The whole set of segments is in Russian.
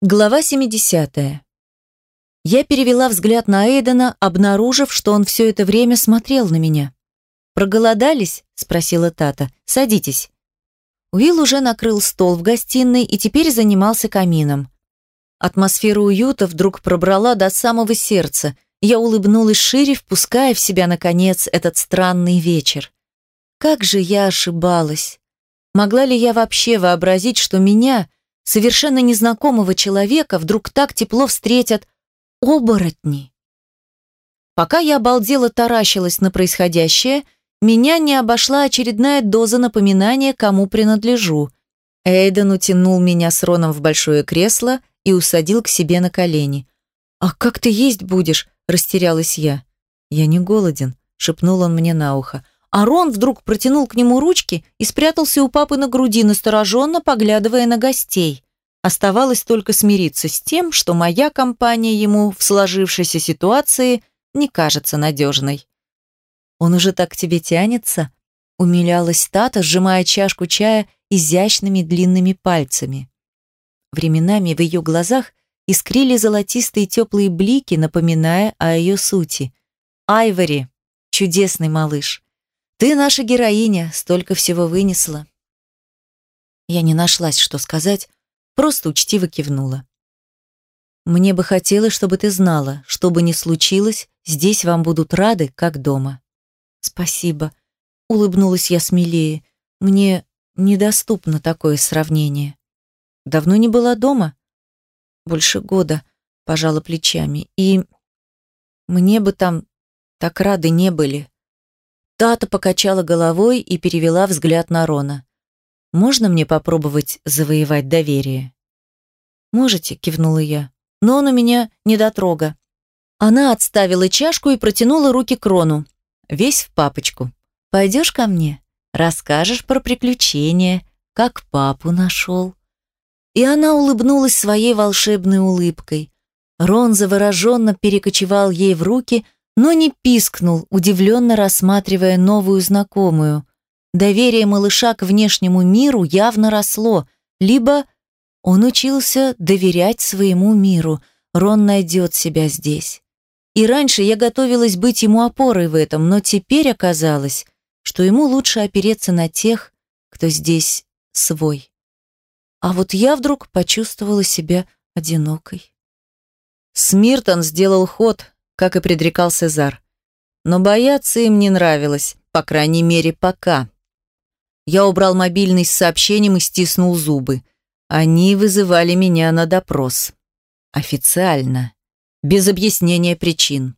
Глава 70. Я перевела взгляд на Эйдена, обнаружив, что он все это время смотрел на меня. «Проголодались?» – спросила Тата. «Садитесь». Уилл уже накрыл стол в гостиной и теперь занимался камином. Атмосфера уюта вдруг пробрала до самого сердца. Я улыбнулась шире, впуская в себя, наконец, этот странный вечер. Как же я ошибалась. Могла ли я вообще вообразить, что меня – совершенно незнакомого человека вдруг так тепло встретят оборотни. Пока я обалдела таращилась на происходящее, меня не обошла очередная доза напоминания, кому принадлежу. Эйден утянул меня с Роном в большое кресло и усадил к себе на колени. «А как ты есть будешь?» – растерялась я. «Я не голоден», – шепнул он мне на ухо. А Рон вдруг протянул к нему ручки и спрятался у папы на груди, настороженно поглядывая на гостей. Оставалось только смириться с тем, что моя компания ему в сложившейся ситуации не кажется надежной. «Он уже так к тебе тянется?» – умилялась Тата, сжимая чашку чая изящными длинными пальцами. Временами в ее глазах искрили золотистые теплые блики, напоминая о ее сути. «Айвори, чудесный малыш!» Ты наша героиня, столько всего вынесла. Я не нашлась, что сказать, просто учтиво кивнула. Мне бы хотелось, чтобы ты знала, что бы ни случилось, здесь вам будут рады, как дома. Спасибо, улыбнулась я смелее. Мне недоступно такое сравнение. Давно не была дома? Больше года, пожала плечами. И мне бы там так рады не были. Тата покачала головой и перевела взгляд на Рона. «Можно мне попробовать завоевать доверие?» «Можете», — кивнула я. «Но он у меня недотрога». Она отставила чашку и протянула руки к Рону. Весь в папочку. «Пойдешь ко мне? Расскажешь про приключения, как папу нашел». И она улыбнулась своей волшебной улыбкой. Рон завороженно перекочевал ей в руки — но не пискнул, удивленно рассматривая новую знакомую. Доверие малыша к внешнему миру явно росло, либо он учился доверять своему миру, Рон найдет себя здесь. И раньше я готовилась быть ему опорой в этом, но теперь оказалось, что ему лучше опереться на тех, кто здесь свой. А вот я вдруг почувствовала себя одинокой. Смиртон сделал ход, как и предрекал Сезар. Но бояться им не нравилось, по крайней мере, пока. Я убрал мобильный с сообщением и стиснул зубы. Они вызывали меня на допрос. Официально. Без объяснения причин.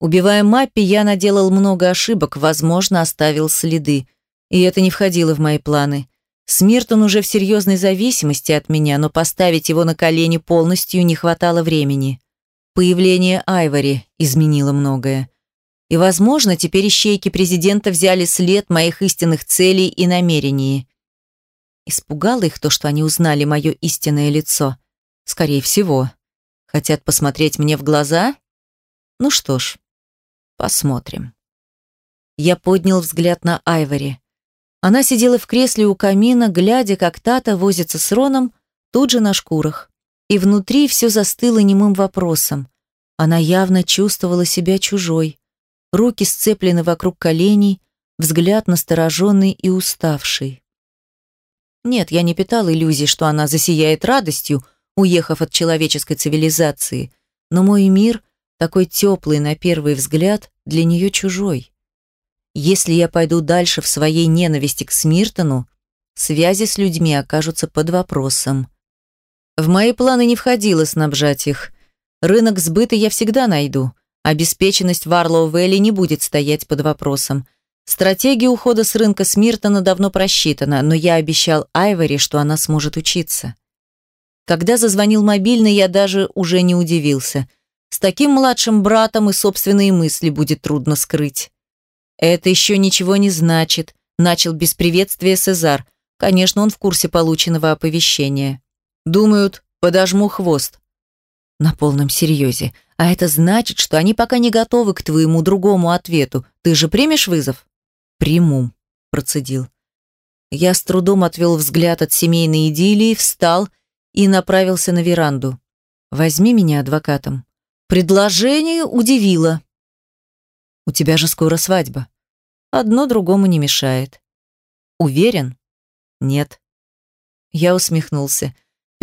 Убивая Маппи, я наделал много ошибок, возможно, оставил следы. И это не входило в мои планы. Смиртон уже в серьезной зависимости от меня, но поставить его на колени полностью не хватало времени. Появление Айвори изменило многое. И, возможно, теперь ищейки президента взяли след моих истинных целей и намерений. Испугало их то, что они узнали мое истинное лицо. Скорее всего. Хотят посмотреть мне в глаза? Ну что ж, посмотрим. Я поднял взгляд на Айвори. Она сидела в кресле у камина, глядя, как Тата возится с Роном, тут же на шкурах и внутри все застыло немым вопросом. Она явно чувствовала себя чужой. Руки сцеплены вокруг коленей, взгляд настороженный и уставший. Нет, я не питал иллюзий, что она засияет радостью, уехав от человеческой цивилизации, но мой мир, такой теплый на первый взгляд, для нее чужой. Если я пойду дальше в своей ненависти к Смиртону, связи с людьми окажутся под вопросом. В мои планы не входило снабжать их. Рынок сбыта я всегда найду. Обеспеченность Варлоу Вэлли не будет стоять под вопросом. Стратегия ухода с рынка Смиртона давно просчитана, но я обещал Айвори, что она сможет учиться. Когда зазвонил мобильный, я даже уже не удивился. С таким младшим братом и собственные мысли будет трудно скрыть. «Это еще ничего не значит», – начал без приветствия Сезар. Конечно, он в курсе полученного оповещения. Думают, подожму хвост. На полном серьезе. А это значит, что они пока не готовы к твоему другому ответу. Ты же примешь вызов? Приму, процедил. Я с трудом отвел взгляд от семейной идиллии, встал и направился на веранду. «Возьми меня адвокатом». Предложение удивило. «У тебя же скоро свадьба. Одно другому не мешает». «Уверен?» «Нет». Я усмехнулся.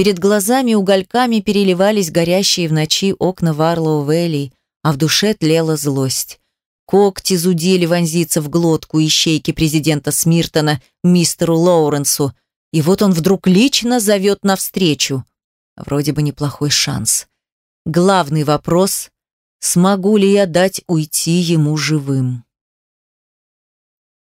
Перед глазами угольками переливались горящие в ночи окна Варлоу Вэлли, а в душе тлела злость. Когти зудели вонзиться в глотку ищейки президента Смиртона, мистеру Лоуренсу, и вот он вдруг лично зовет навстречу. Вроде бы неплохой шанс. Главный вопрос – смогу ли я дать уйти ему живым?